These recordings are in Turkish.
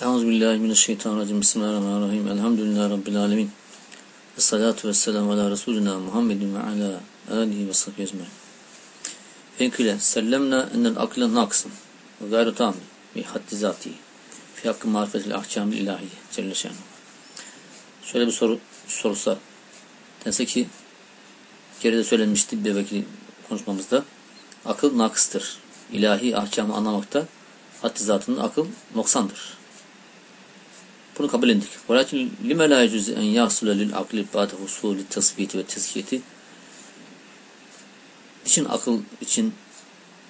Euzubillahimineşşeytanirracim. Bismillahirrahmanirrahim. Elhamdülillahi Rabbil alemin. Ve salatu ve selamu ala Resulina Muhammedin ve ala alihi ve sahbihi ecmaîn. Fenküle sellemna ennel akle naksın ve gayru tam bi haddi zati fi hakkı marifetil ahkamil ilahiye celle şanu. Şöyle bir soru sorsa dense ki geride söylenmişti bir vekili konuşmamızda akıl nakıstır. İlahi ahkamı anlamakta haddi zatının akıl noksandır. Bunu kabul ettik. Velakin lime la yecuzu en yahsule lil akli ba'de husulü tasfiyeti ve tezkiyeti için akıl için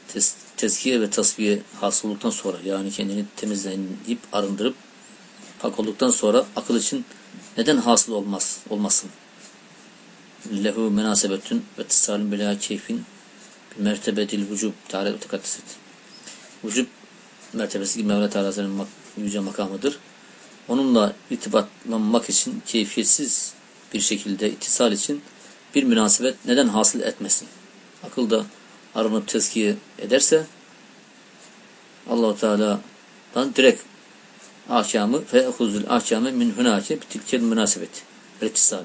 tez, tezkiye ve tasfiye hasıl olduktan sonra yani kendini temizlenip arındırıp pak olduktan sonra akıl için neden hasıl olmaz olmasın? Lehu münasebetün ve tisalun bila keyfin mertebedil vücub tarih tekaddiset. Vücub mertebesi gibi Mevla Teala'nın yüce makamıdır onunla irtibatlanmak için keyfiyetsiz bir şekilde itisal için bir münasebet neden hasıl etmesin? Akılda aranıp tezkiye ederse Allahu Teala'dan direkt ahkamı fe huzul ahkamı min hunake tilkel münasebet ittisal.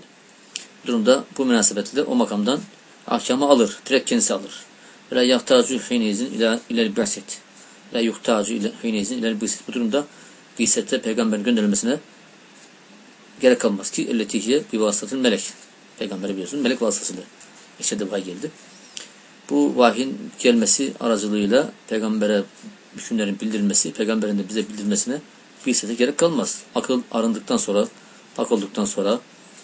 Durumda bu münasebetle o makamdan ahkamı alır. Direkt kendisi alır. Ve la yahtacu hinezin ila ilel bi'set. La yuhtacu hinezin ilel bi'set. Bu durumda Bisette peygamberin gönderilmesine gerek kalmaz ki elletihiye bir vasıtatın melek. Peygamberi biliyorsun melek vasıtasıyla eşede vahiy geldi. Bu vahyin gelmesi aracılığıyla peygambere hükümlerin bildirilmesi, peygamberin de bize bildirmesine bisete gerek kalmaz. Akıl arındıktan sonra, pak olduktan sonra,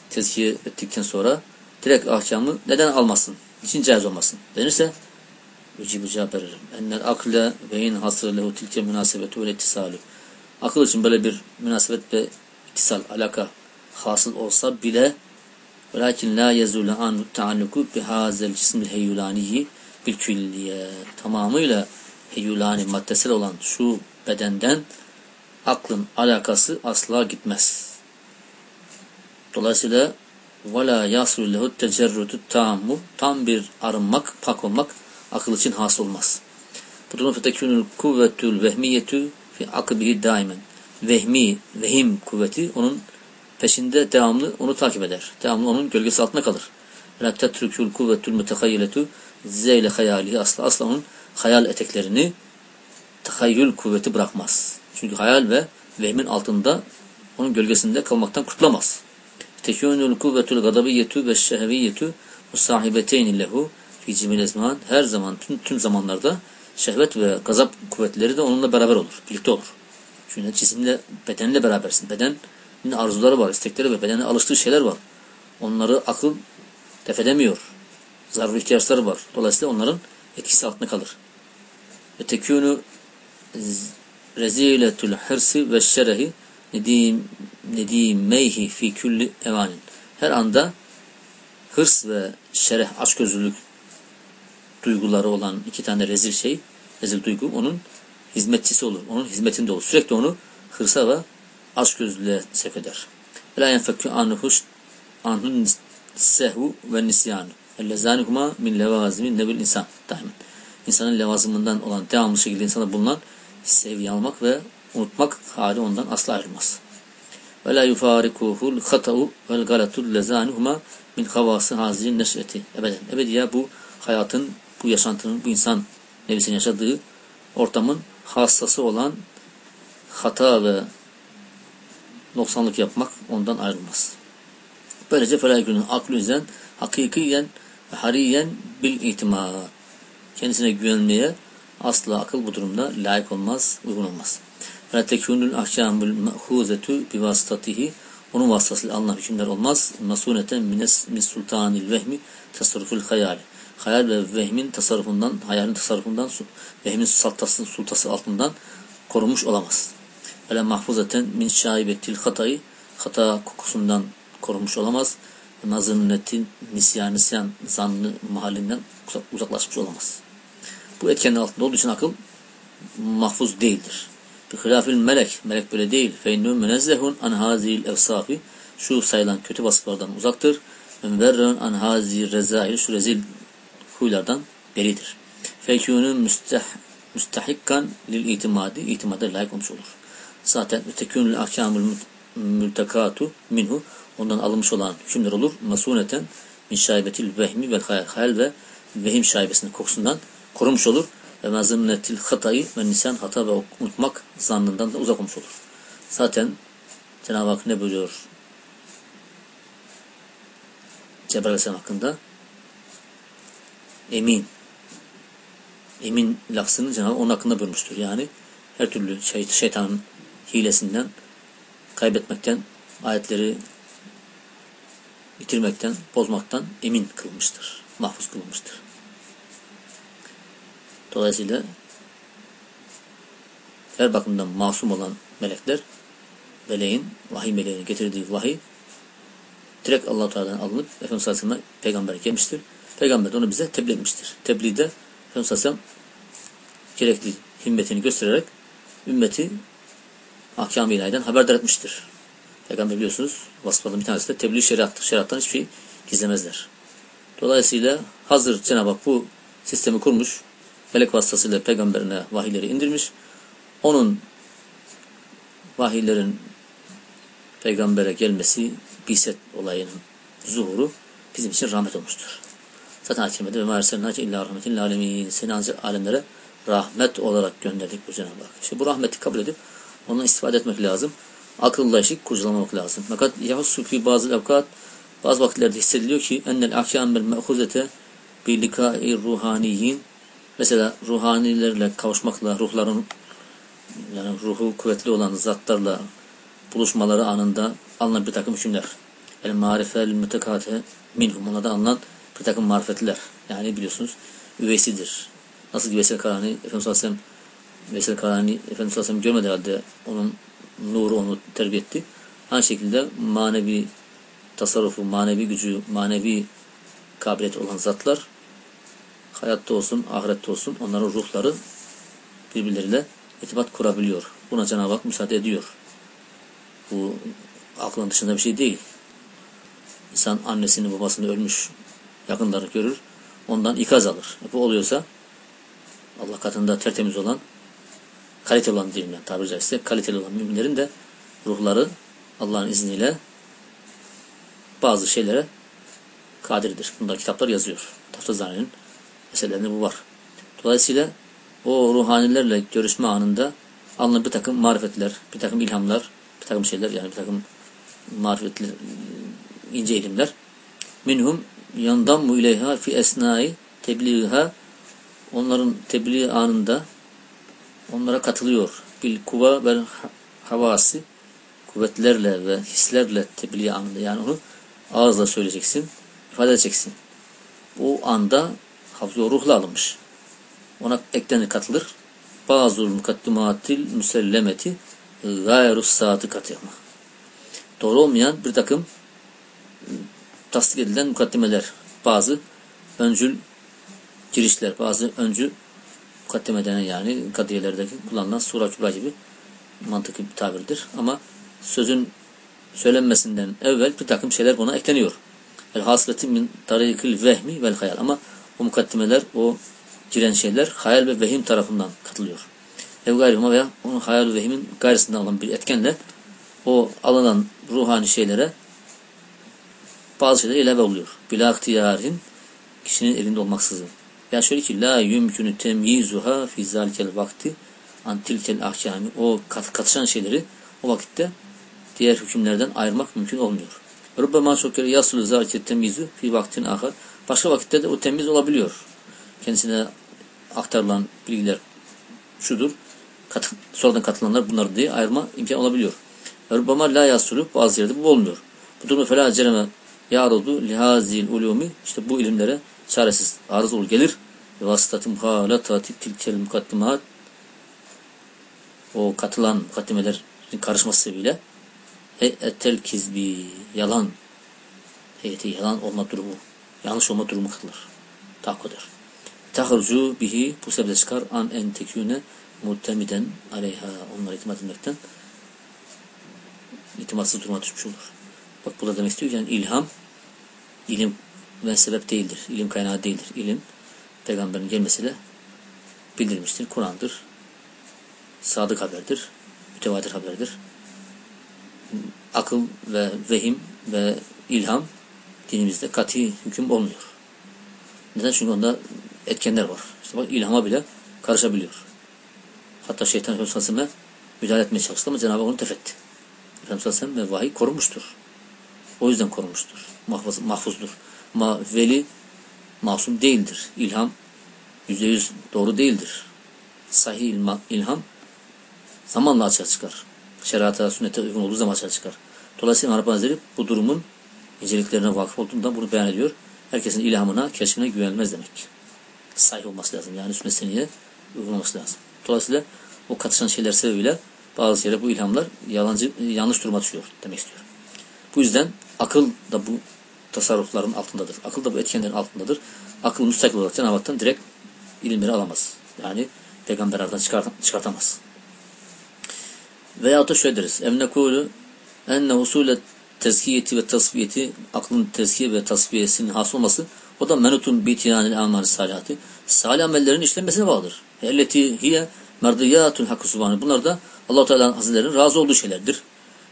tezkiye ettikten sonra direkt ahkamı neden almasın? Niçin caiz olmasın? Denirse Ücibu cevap veririm. Ennel akle ve in hasır lehu tilke münasebetu ve ittisalü. Akıl için böyle bir münasebet ve iktisal alaka hasıl olsa bile velakin la yezule an taalluku bihazel cismil heyyulaniyi bil külliye tamamıyla heyyulani maddesel olan şu bedenden aklın alakası asla gitmez. Dolayısıyla وَلَا يَاسُلُ لَهُ التَّجَرُّدُ tammu Tam bir arınmak, pak olmak akıl için hasıl olmaz. Bu durum fetekûnül kuvvetül vehmiyetü fi akıbihi daimen. Vehmi, vehim kuvveti onun peşinde devamlı onu takip eder. Devamlı onun gölgesi altında kalır. La tetrükül kuvvetül mütehayyeletu zeyle hayalihi asla asla onun hayal eteklerini tahayyül kuvveti bırakmaz. Çünkü hayal ve vehmin altında onun gölgesinde kalmaktan kurtulamaz. Tekûnül kuvvetül gadabiyyetü ve şehviyyetü musahibeteyni lehu fi cimil her zaman tüm, tüm zamanlarda şehvet ve gazap kuvvetleri de onunla beraber olur. Birlikte olur. Çünkü cisimle, bedenle berabersin. Bedenin arzuları var, istekleri ve bedenin alıştığı şeyler var. Onları akıl defedemiyor. Zarur ihtiyaçları var. Dolayısıyla onların etkisi altında kalır. Ve tekûnü reziletül hırsı ve şerehi nedim, nedimeyhi fi külli evanin. Her anda hırs ve şereh, açgözlülük duyguları olan iki tane rezil şey, rezil duygu onun hizmetçisi olur. Onun hizmetinde olur. Sürekli onu hırsa ve açgözlülüğe sevk eder. La yenfekü anhus anhun sehvu ve nisyan. Ellezanihuma min levazimi nebil insan. Daima. İnsanın levazımından olan devamlı şekilde insana bulunan sevgi almak ve unutmak hali ondan asla ayrılmaz. Ve la yufarikuhul hata'u vel galatul lezanihuma min havası hazin neş'eti. Ebeden. Ebediye bu hayatın bu yaşantının, bu insan nefsinin yaşadığı ortamın hastası olan hata ve noksanlık yapmak ondan ayrılmaz. Böylece felakünün aklı yüzden hakikiyen ve hariyen bil itimat. Kendisine güvenmeye asla akıl bu durumda layık olmaz, uygun olmaz. Ve tekûnül ahkâmül mehuzetu bivasitatihi onun vasıtasıyla alınan hükümler olmaz. Masuneten mines min sultanil vehmi tasarruful hayali hayal ve vehmin tasarrufundan, hayalin tasarrufundan, vehmin sultası, sultası altından korunmuş olamaz. Öyle mahfuzeten min şaibetil hatayı, hata kokusundan korunmuş olamaz. Nazırnetin nisyan, nisyan zannı mahallinden uzaklaşmış olamaz. Bu etkenin altında olduğu için akıl mahfuz değildir. Bir hilafil melek, melek böyle değil. Feinnû münezzehun an hazil evsafi, şu sayılan kötü vasıflardan uzaktır. Müverrun an hazil rezail, şu rezil huylardan beridir. Fekûnü müsteh, müstehikkan lil itimadi, itimada layık olmuş olur. Zaten tekünül ahkamül mültekatu minhu ondan alınmış olan hükümler olur. Masuneten min şaibetil vehmi ve hayal ve vehim şaibesinin kokusundan korunmuş olur. Ve mezimnetil hatayı ve nisan hata ve unutmak zannından da uzak olmuş olur. Zaten Cenab-ı Hak ne buyuruyor Cebrail Aleyhisselam hakkında? Emin. Emin lafzını Cenab-ı onun hakkında buyurmuştur. Yani her türlü şey, şeytanın hilesinden, kaybetmekten, ayetleri bitirmekten, bozmaktan emin kılmıştır. Mahfuz kılmıştır. Dolayısıyla her bakımdan masum olan melekler meleğin, vahiy meleğinin getirdiği vahiy direkt allah Teala'dan alınıp Efendimiz Aleyhisselam'a peygamber gelmiştir. Peygamber onu bize tebliğ etmiştir. Tebliğde Efendimiz Aleyhisselam gerekli himmetini göstererek ümmeti ahkam-ı ilahiden haberdar etmiştir. Peygamber biliyorsunuz vasıflarından bir tanesi de tebliğ şeriattır. Şeriattan hiçbir şey gizlemezler. Dolayısıyla hazır Cenab-ı Hak bu sistemi kurmuş, melek vasıtasıyla peygamberine vahiyleri indirmiş. Onun vahiylerin peygambere gelmesi, biset olayının zuhuru bizim için rahmet olmuştur. Zaten hakimede ve mâerselnâce illa rahmetin alemin. Seni ancak alemlere rahmet olarak gönderdik bu Cenab-ı. İşte bu rahmeti kabul edip ondan istifade etmek lazım. Akılla işi kurcalamamak lazım. Fakat yahussu fi bazı evkat bazı vakitlerde hissediliyor ki ennel ahkâmel me'huzete bi likâi ruhaniyin mesela ruhanilerle kavuşmakla ruhların yani ruhu kuvvetli olan zatlarla buluşmaları anında alınan bir takım hükümler. El marifel mütekate minhum onlarda alınan bir takım marifetler. Yani biliyorsunuz üveysidir. Nasıl ki Veysel Karani Efendimiz Aleyhisselam Veysel Karani Efendimiz Aleyhisselam görmedi halde onun nuru onu terbiye etti. Aynı şekilde manevi tasarrufu, manevi gücü, manevi kabiliyet olan zatlar hayatta olsun, ahirette olsun onların ruhları birbirleriyle itibat kurabiliyor. Buna Cenab-ı Hak müsaade ediyor. Bu aklın dışında bir şey değil. İnsan annesini babasını ölmüş yakınları görür. Ondan ikaz alır. Bu oluyorsa Allah katında tertemiz olan kaliteli olan diyeyim yani tabiri caizse kaliteli olan müminlerin de ruhları Allah'ın izniyle bazı şeylere kadirdir. Bunda kitaplar yazıyor. Taftazani'nin meselelerinde bu var. Dolayısıyla o ruhanilerle görüşme anında alınan bir takım marifetler, bir takım ilhamlar, bir takım şeyler yani bir takım marifetler, ince ilimler. Minhum yandammu ileyha fi esnai tebliğha onların tebliğ anında onlara katılıyor. Bil kuva ve havası kuvvetlerle ve hislerle tebliğ anında yani onu ağızla söyleyeceksin, ifade edeceksin. Bu anda hafıza ruhla alınmış. Ona eklenir katılır. Bazı mukaddimatil müsellemeti gayrus saati katılma. Doğru olmayan bir takım tasdik edilen mukaddimeler, bazı öncül girişler, bazı öncü mukaddime yani kadiyelerdeki kullanılan sura kübra gibi mantıklı bir tabirdir. Ama sözün söylenmesinden evvel bir takım şeyler buna ekleniyor. El hasreti min tarikil vehmi vel hayal. Ama o mukaddimeler, o giren şeyler hayal ve vehim tarafından katılıyor. Ev gayrıma veya onun hayal ve vehimin gayrısından alan bir etkenle o alınan ruhani şeylere bazı şeyler ilave oluyor. Bila ihtiyarin kişinin elinde olmaksızın. Yani şöyle ki la yumkünü temyizuha fi zalikel vakti an tilkel ahkami o kat, katışan şeyleri o vakitte diğer hükümlerden ayırmak mümkün olmuyor. Rubbema çok kere yasulu zalikel temyizu fi vaktin ahar. Başka vakitte de o temiz olabiliyor. Kendisine aktarılan bilgiler şudur. Kat, sonradan katılanlar bunlar diye ayırma imkan olabiliyor. Rubbama la yasulu bazı yerde bu olmuyor. Bu durumda fela ya'rudu lihazil ulumi işte bu ilimlere çaresiz arız olur gelir ve vasıtatım halatati tilkel mukaddimat o katılan mukaddimeler karışması sebebiyle etel kizbi yalan heyeti yalan olma durumu yanlış olma durumu kılır. Takkodur. Tahrucu bihi bu sebeple çıkar an en teküne muhtemiden aleyha onlara itimat etmekten itimatsız duruma düşmüş olur. Bak burada demek istiyor yani ilham ilim ve sebep değildir. İlim kaynağı değildir. İlim peygamberin gelmesiyle bildirilmiştir. Kur'an'dır. Sadık haberdir. mütevatir haberdir. Akıl ve vehim ve ilham dinimizde kati hüküm olmuyor. Neden? Çünkü onda etkenler var. İşte bak ilhama bile karışabiliyor. Hatta şeytan Efendimiz müdahale etmeye çalıştı ama Cenab-ı Hak onu tefetti. Efendimiz ve vahiy korunmuştur. O yüzden korunmuştur. Mahfuz, mahfuzdur. Ama veli masum değildir. İlham yüzde yüz doğru değildir. Sahih ilham zamanla açığa çıkar. Şerata, sünnete uygun olduğu zaman açığa çıkar. Dolayısıyla Arap Hazretleri bu durumun inceliklerine vakıf olduğundan bunu beyan ediyor. Herkesin ilhamına, keşfine güvenilmez demek. Sahih olması lazım. Yani sünnet seneye uygun olması lazım. Dolayısıyla o katışan şeyler sebebiyle bazı yere bu ilhamlar yalancı, yanlış duruma düşüyor demek istiyorum. Bu yüzden akıl da bu tasarrufların altındadır. Akıl da bu etkenlerin altındadır. Akıl müstakil olarak Cenab-ı direkt ilimleri alamaz. Yani peygamber aradan çıkart çıkartamaz. Veyahut da şöyle deriz. Emnekulu enne usule tezkiyeti ve tasfiyeti aklın tezkiye ve tasfiyesinin hasıl olması o da menutun bitiyanil amel salihati salih amellerin işlenmesine bağlıdır. Elleti hiye merdiyatun hakkı subhanı. Bunlar da Allah-u Teala Hazretleri'nin razı olduğu şeylerdir.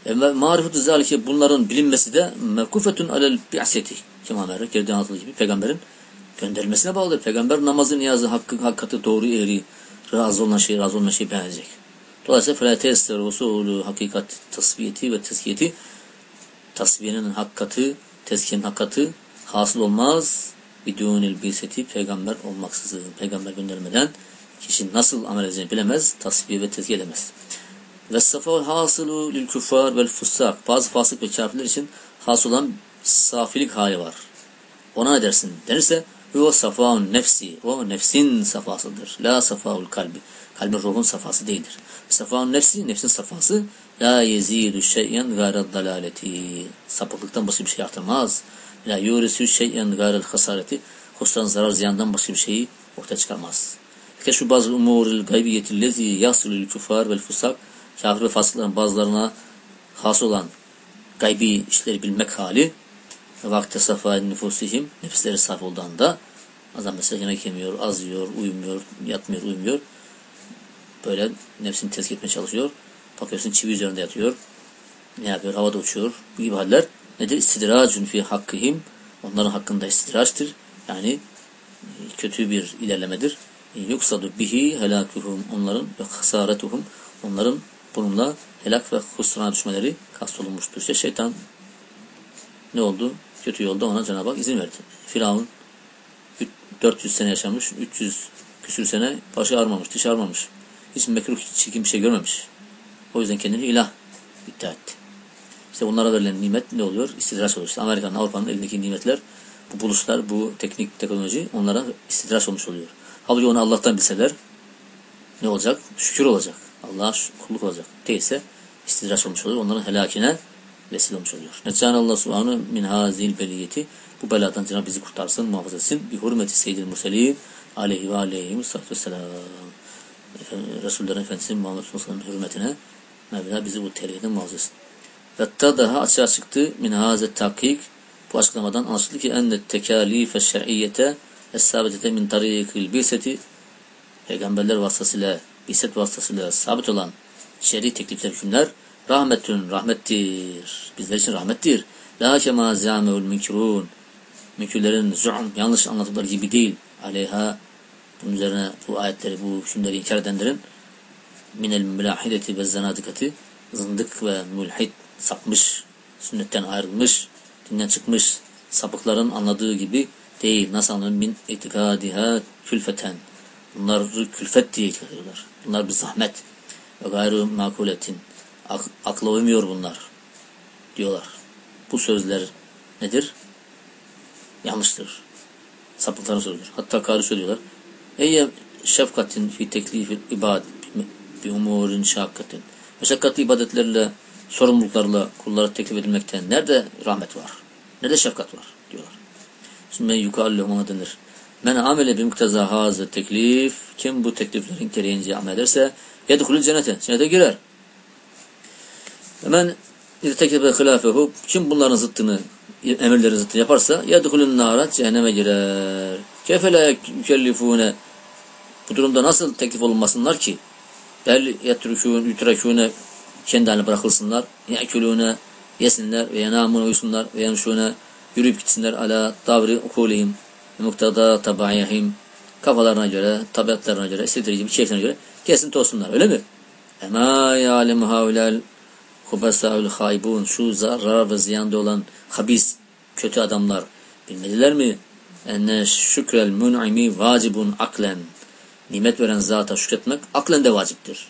E, marifetü zalike bunların bilinmesi de mevkufetun alel bi'seti. Kemamere, geriden altında gibi peygamberin gönderilmesine bağlı. Peygamber namazı, niyazı, hakkı, hakikati, doğru, eğri, razı olan şey, razı olmayan şey beğenecek. Dolayısıyla felatesler, usulü, hakikat, tasfiyeti ve tezkiyeti, tasfiyenin hakikati, tezkiyenin hakikati hasıl olmaz. Bidûnil bilseti peygamber olmaksızın, peygamber göndermeden kişi nasıl amel edeceğini bilemez, tasfiye ve tezkiye edemez. Ve safal hasılu lil küffar vel fussak. Bazı fasık ve kafirler için hasıl olan safilik hali var. Ona ne dersin? Denirse o safaun nefsi. O nefsin safasıdır. La safaul kalbi. Kalbin ruhun safası değildir. Safaun nefsi, nefsin safası. La yezidu şeyyen gayret dalaleti. Sapıklıktan başka bir şey artırmaz. La yurisü şeyyen gayret hasareti. Husran zarar ziyandan başka bir şeyi ortaya çıkarmaz. Keşfu bazı umuril gaybiyeti lezi yasulül küfar vel fusak kafir ve fasıkların bazılarına has olan gaybi işleri bilmek hali vakte safa nüfusihim nefisleri saf olduğunda adam mesela yemek yemiyor, az yiyor, uyumuyor, yatmıyor, uyumuyor. Böyle nefsini tezkih etmeye çalışıyor. Bakıyorsun çivi üzerinde yatıyor. Ne yapıyor? Havada uçuyor. Bu gibi haller nedir? İstidracun fi hakkihim. Onların hakkında istidraçtır. Yani kötü bir ilerlemedir. Yuksadu bihi helakuhum. Onların ve hasaretuhum. Onların bununla helak ve husrana düşmeleri kastolunmuştur. İşte şeytan ne oldu? Kötü yolda ona Cenab-ı Hak izin verdi. Firavun 400 sene yaşamış, 300 küsür sene başı ağrımamış, diş ağrımamış. Hiç mekruh, çirkin bir şey görmemiş. O yüzden kendini ilah iddia etti. İşte onlara verilen nimet ne oluyor? İstidraç oluyor. İşte Amerika'nın, Avrupa'nın elindeki nimetler, bu buluşlar, bu teknik, teknoloji onlara istidraç olmuş oluyor. Halbuki onu Allah'tan bilseler ne olacak? Şükür olacak. Allah'a kulluk olacak. Değilse istidraç olmuş oluyor. Onların helakine vesile olmuş oluyor. Necan Allah subhanahu min hazil beliyeti bu beladan Cenab-ı bizi kurtarsın, muhafaza etsin. Bir hürmeti seyyidil murselin aleyhi ve aleyhi sallallahu vesselam. Resullerin Efendisi Muhammed Mustafa'nın hürmetine Mevla bizi bu tehlikeden muhafaza etsin. Hatta daha açığa çıktı min hazet takik bu açıklamadan anlaşıldı ki enne tekalife şer'iyyete es-sabitete min tarikil biseti peygamberler vasıtasıyla biset vasıtasıyla sabit olan şer'i teklifler, hükümler rahmetün, rahmettir. Bizler için rahmettir. La kema zâmeul münkirûn. Münkürlerin zu'um, yanlış anlattıkları gibi değil. Aleyha, bunun üzerine bu ayetleri, bu hükümleri inkar edenlerin minel mülahideti ve zanadikati zındık ve mülhid sapmış, sünnetten ayrılmış, dinden çıkmış sapıkların anladığı gibi değil. Nasıl anladın? Min itikadiha külfeten. Bunları külfet diye ediyorlar. Bunlar bir zahmet. Ve gayrı makuletin. Ak akla uymuyor bunlar. Diyorlar. Bu sözler nedir? Yanlıştır. Sapıkların sözüdür. Hatta karı söylüyorlar. Eyye şefkatin fi teklifi ibad bi umurin şakkatin. Meşakkatli ibadetlerle, sorumluluklarla kullara teklif edilmekten nerede rahmet var? Nerede şefkat var? Diyorlar. Şimdi yukallehum ona denir. Men amele bimkteza hazı teklif. Kim bu tekliflerin gereğince amel ederse yedhulul cennete. Cennete girer. Hemen irtekebe hilafehu. Kim bunların zıttını emirlerin zıttını yaparsa yedhulun nara cehenneme girer. Kefele yükellifune bu durumda nasıl teklif olunmasınlar ki? Bel yetrükûn yutrekûne kendi haline bırakılsınlar. Yekulune yesinler ve yenamun uyusunlar ve yemşune yürüyüp gitsinler ala davri ukulihim muktada tabayihim kafalarına göre, tabiatlarına göre, istedikleri gibi keyfine göre kesin olsunlar. Öyle mi? Ema ya'lemu havlel hubesaül haybun şu zarar ve ziyanda olan habis, kötü adamlar bilmediler mi? Enne şükrel mun'imi vacibun aklen nimet veren zata şükretmek aklen de vaciptir.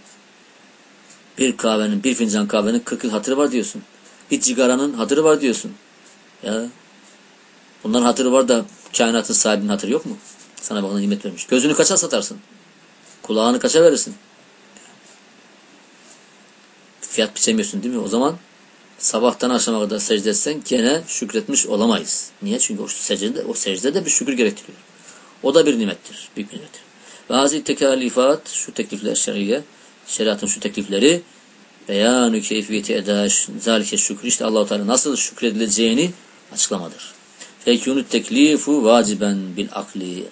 Bir kahvenin, bir fincan kahvenin 40 yıl hatırı var diyorsun. Bir cigaranın hatırı var diyorsun. Ya bunların hatırı var da kainatın sahibinin hatırı yok mu? Sana bana nimet vermiş. Gözünü kaça satarsın? Kulağını kaça verirsin? Fiyat biçemiyorsun değil mi? O zaman sabahtan akşama kadar secde etsen gene şükretmiş olamayız. Niye? Çünkü o secde, o secde de bir şükür gerektiriyor. O da bir nimettir. Büyük bir nimettir. Ve hazi tekalifat, şu teklifler şer'iye, şeriatın şu teklifleri beyanü keyfiyeti eda zalike şükür. İşte Allah-u Teala nasıl şükredileceğini açıklamadır. Fekûnü teklifu vaciben bil akli.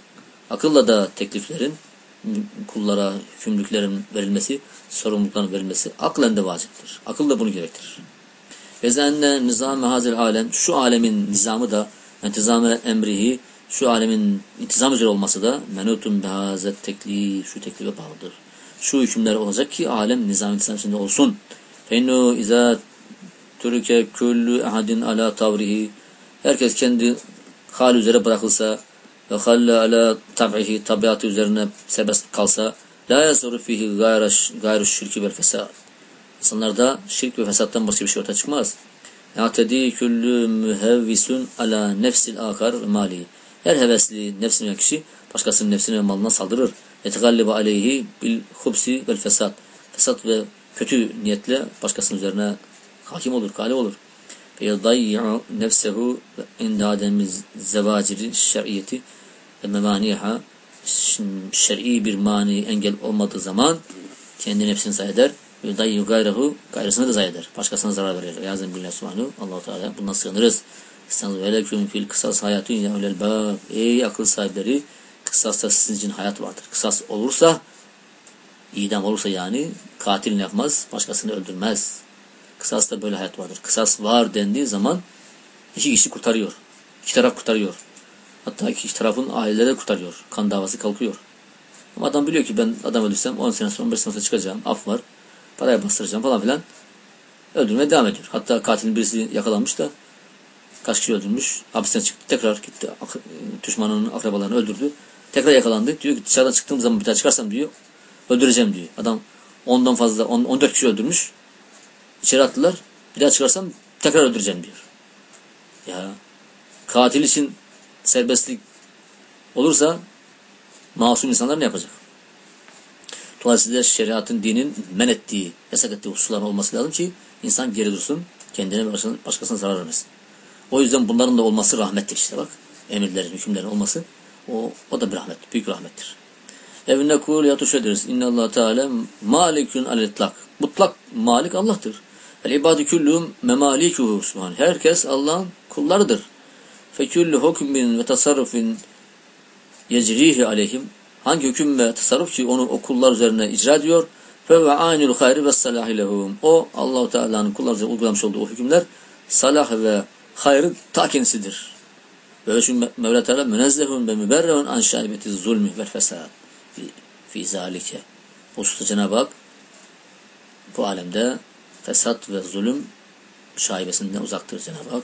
Akılla da tekliflerin kullara hükümlüklerin verilmesi, sorumlulukların verilmesi aklen de vaciptir. Akıl da bunu gerektirir. Ve zenne nizam hazel alem şu alemin nizamı da intizam emrihi şu alemin intizam üzere olması da menutun behazet teklif şu teklife bağlıdır. Şu hükümler olacak ki alem nizam intizam içinde olsun. Fennu izâ türke küllü ahadin ala tavrihi herkes kendi hal üzere bırakılsa ve halle ala tab'ihi tabiatı üzerine serbest kalsa la yazuru fihi gayru şirki vel fesad. İnsanlarda şirk ve fesattan başka bir şey ortaya çıkmaz. Ya'tedi küllü mühevvisun ala nefsil akar ve mali. Her hevesli nefsine kişi başkasının nefsine ve malına saldırır. Yetegallibu aleyhi bil hubsi vel fesat. Fesat ve kötü niyetle başkasının üzerine hakim olur, galip olur. فَيَضَيِّعُ نَفْسَهُ عِنْدَ عَدَمِ زَوَاجِرِ şer'iyeti ve memaniha şer'i bir mani engel olmadığı zaman kendi nefsini zayi eder. Yudayyu gayrehu gayrısını da zayi eder. Başkasına zarar verir. Yazın billah subhanahu. Allah-u Teala bundan sığınırız. İstanbul veleküm fil kısas hayatun ya ulel bab. Ey akıl sahipleri kısasta sizin için hayat vardır. Kısas olursa idam olursa yani katil ne yapmaz? Başkasını öldürmez. Kısasta böyle hayat vardır. Kısas var dendiği zaman iki kişi kurtarıyor. İki taraf kurtarıyor. Hatta iki tarafın aileleri kurtarıyor. Kan davası kalkıyor. Ama adam biliyor ki ben adam öldürsem 10 sene sonra 15 sene sonra çıkacağım. Af var. Paraya bastıracağım falan filan. Öldürmeye devam ediyor. Hatta katilin birisi yakalanmış da kaç kişi öldürmüş. Hapisten çıktı. Tekrar gitti. Düşmanının akrabalarını öldürdü. Tekrar yakalandı. Diyor ki dışarıdan çıktığım zaman bir daha çıkarsam diyor öldüreceğim diyor. Adam ondan fazla 10, 14 kişi öldürmüş. İçeri attılar. Bir daha çıkarsam tekrar öldüreceğim diyor. Ya katil için serbestlik olursa masum insanlar ne yapacak? Dolayısıyla şeriatın, dinin men ettiği, yasak ettiği hususların olması lazım ki insan geri dursun, kendine ve başkasına zarar vermesin. O yüzden bunların da olması rahmettir işte bak. Emirlerin, hükümlerin olması o, o da bir rahmet, büyük rahmettir. Evine kul yatuş ederiz. İnne Allah Teala malikun al itlak. Mutlak malik Allah'tır. El ibadu küllüm memalikuhu subhan. Herkes Allah'ın kullarıdır. Fe küllü hukmin ve tasarrufin yecrihi aleyhim. Hangi hüküm ve tasarruf ki onu o kullar üzerine icra ediyor. Fe ve aynül hayri ve salahi lehum. O Allahu Teala'nın kullar üzerine uygulamış olduğu o hükümler salah ve hayrın ta kendisidir. Böyle çünkü Mevla Teala münezzehun ve müberrehun an şaibeti zulmü ve fesad fi, fi zalike. Bu Cenab-ı Hak bu alemde fesat ve zulüm şaibesinden uzaktır Cenab-ı Hak.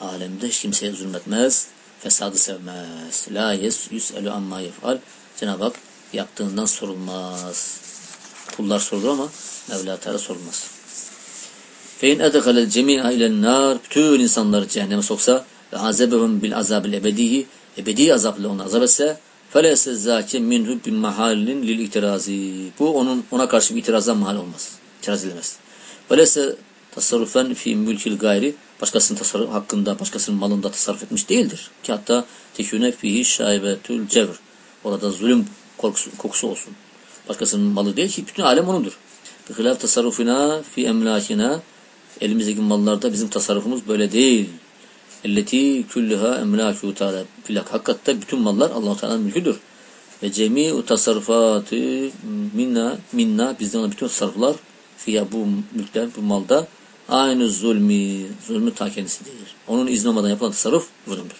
Alemde hiç kimseye zulmetmez, fesadı sevmez. La yes yüs'elü amma yef'al. Cenab-ı Hak yaptığından sorulmaz. Kullar sorulur ama Mevla Teala sorulmaz. Fein edekalel cemi'a ilen nar bütün insanları cehenneme soksa ve azebehum bil azabil ebedihi ebedi azapla onu azap etse felese zâke minhu bin mahalin lil itirazi. Bu onun ona karşı bir itirazdan mahal olmaz. İtiraz edilemez. Velese tasarrufen fi mülkil gayri başkasının tasarruf hakkında, başkasının malında tasarruf etmiş değildir. Ki hatta teküne fihi şaibetül cevr. Orada zulüm korkusu, kokusu olsun. Başkasının malı değil ki bütün alem onundur. Bihilaf tasarrufina fi emlakina elimizdeki mallarda bizim tasarrufumuz böyle değil. Elleti külliha emlâkû teâlâ. Filak hakikatte bütün mallar Allah-u Teala'nın mülküdür. Ve cemi'u tasarrufatı minna, minna bizden olan bütün tasarruflar Fiyha bu mülkte, bu malda aynı zulmi, zulmü ta kendisi değildir. Onun izni olmadan yapılan tasarruf zulümdür.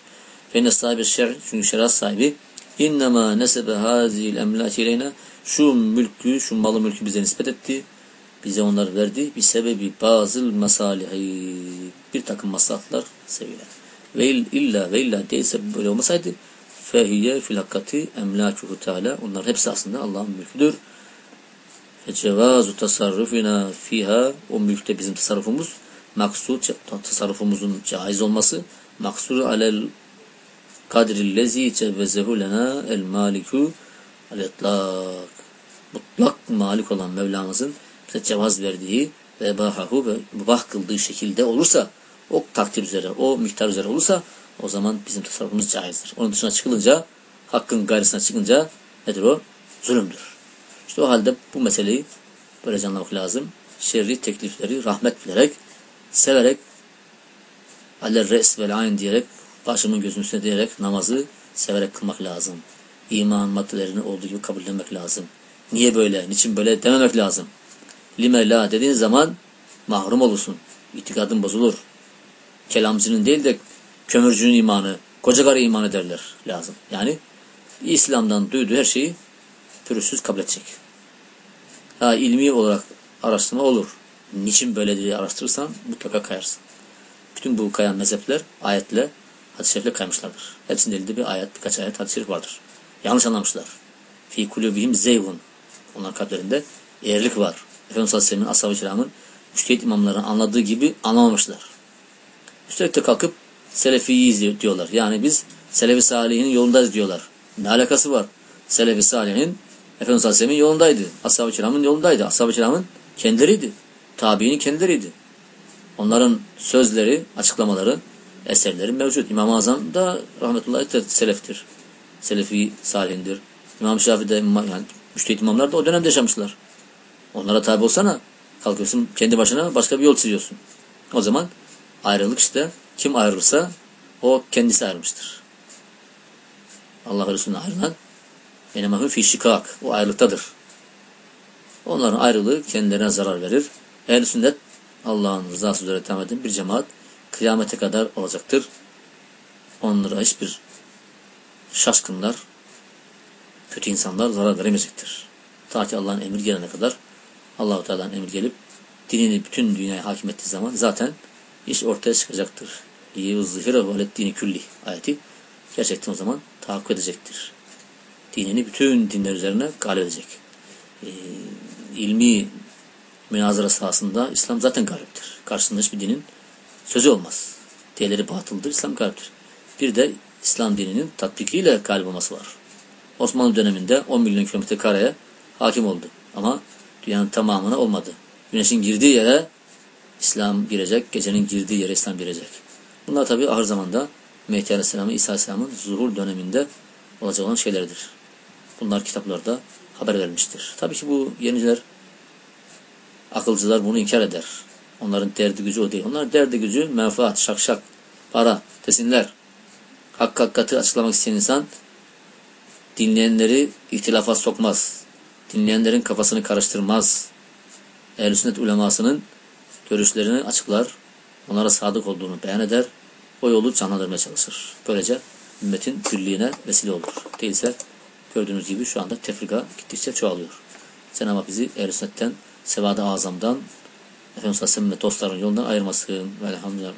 Fenne sahibi şer, çünkü şeriat sahibi innema nesebe hazil emlaki ileyne şu mülkü, şu malı mülkü bize nispet etti. Bize onları verdi. Bir sebebi bazı masalihi bir takım maslahatlar sebebiyle. Ve illa ve illa değilse böyle olmasaydı fehiye fil hakikati emlakuhu teala onlar hepsi aslında Allah'ın mülküdür. Cevazu tasarrufina fiha o mülkte bizim tasarrufumuz maksud tasarrufumuzun caiz olması maksur alel kadrillezi cevezehu lena el maliku al itlak mutlak malik olan Mevlamızın bize cevaz verdiği ve bahahu ve mubah kıldığı şekilde olursa o takdir üzere, o miktar üzere olursa o zaman bizim tasarrufumuz caizdir. Onun dışına çıkılınca, hakkın gayrısına çıkınca nedir o? Zulümdür. İşte o halde bu meseleyi böylece anlamak lazım. Şerri teklifleri rahmet bilerek, severek, aller res vel ayn diyerek, başımın gözünün üstüne diyerek namazı severek kılmak lazım. İman maddelerini olduğu gibi kabullenmek lazım. Niye böyle, niçin böyle dememek lazım. Lime la dediğin zaman mahrum olursun. İtikadın bozulur. Kelamcının değil de kömürcünün imanı, koca karı imanı derler lazım. Yani İslam'dan duyduğu her şeyi pürüzsüz kabul edecek. Ha ilmi olarak araştırma olur. Niçin böyle diye araştırırsan mutlaka kayarsın. Bütün bu kayan mezhepler ayetle, hadis-i şerifle kaymışlardır. Hepsinde elde bir ayet, birkaç ayet hadis-i şerif vardır. Yanlış anlamışlar. Fi kulubihim zeyhun. Onların kalplerinde eğrilik var. Efendimiz Aleyhisselam'ın ashab-ı kiramın müştehit imamların anladığı gibi anlamamışlar. Üstelik de kalkıp Selefiyiz diyorlar. Yani biz Selefi Salih'in yolundayız diyorlar. Ne alakası var? Selefi Salih'in Efendimiz Aleyhisselam'ın yolundaydı. Ashab-ı kiramın yolundaydı. Ashab-ı kiramın kendileriydi. Tabiinin kendileriydi. Onların sözleri, açıklamaları, eserleri mevcut. İmam-ı Azam da rahmetullahi de seleftir. Selefi Salih'indir. İmam Şafii de yani müştehit imamlar da o dönemde yaşamışlar. Onlara tabi olsana kalkıyorsun kendi başına başka bir yol çiziyorsun. O zaman ayrılık işte kim ayrılırsa o kendisi ayrılmıştır. Allah Resulü'ne ayrılan Enemahu fi şikak. O ayrılıktadır. Onların ayrılığı kendilerine zarar verir. Ehl-i sünnet Allah'ın rızası üzere devam eden bir cemaat kıyamete kadar olacaktır. Onlara hiçbir şaşkınlar, kötü insanlar zarar veremeyecektir. Ta ki Allah'ın emir gelene kadar Allahu Teala'nın emir gelip dinini bütün dünyaya hakim ettiği zaman zaten iş ortaya çıkacaktır. Yevzihire velet dini külli ayeti gerçekten o zaman tahakkuk edecektir. Dinini bütün dinler üzerine galip edecek. Ee, ilmi münazara sahasında İslam zaten galiptir. Karşısında hiçbir dinin sözü olmaz. Diğerleri batıldır, İslam galiptir. Bir de İslam dininin tatbikiyle galip olması var. Osmanlı döneminde 10 milyon kilometre kareye hakim oldu. Ama dünyanın tamamına olmadı. Güneşin girdiği yere İslam girecek, gecenin girdiği yere İslam girecek. Bunlar tabi ahir zamanda Mehdi Aleyhisselam'ın, İsa Aleyhisselam'ın zuhur döneminde olacak olan şeylerdir. Bunlar kitaplarda haber verilmiştir. Tabii ki bu yeniciler, akılcılar bunu inkar eder. Onların derdi gücü o değil. Onlar derdi gücü menfaat, şakşak, para, tesinler. Hak hakikati açıklamak isteyen insan dinleyenleri ihtilafa sokmaz. Dinleyenlerin kafasını karıştırmaz. Ehl-i sünnet ulemasının görüşlerini açıklar. Onlara sadık olduğunu beyan eder. O yolu canlandırmaya çalışır. Böylece ümmetin küllüğüne vesile olur. Değilse gördüğünüz gibi şu anda tefrika gittikçe çoğalıyor. Cenab-ı Hak bizi ehl sevada azamdan, Efendimiz Aleyhisselam ve dostların yolundan ayırmasın. Velhamdülillah.